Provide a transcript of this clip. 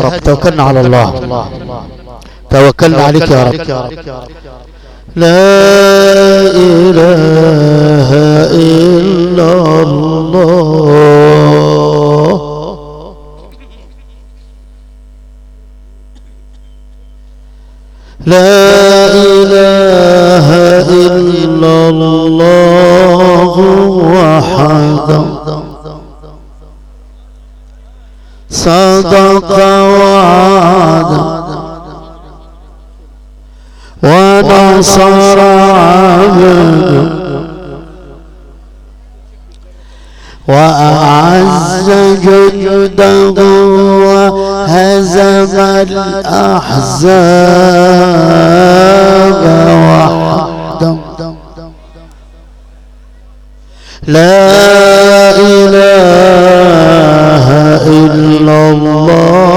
رب. توكلنا على الله. توكلنا عليك يا رب. لا إله إلا الله. لا إله إلا الله وحده. صدق وعد. ونصر عبد وأعز جنده وهزم الأحزاب وحده. لا الله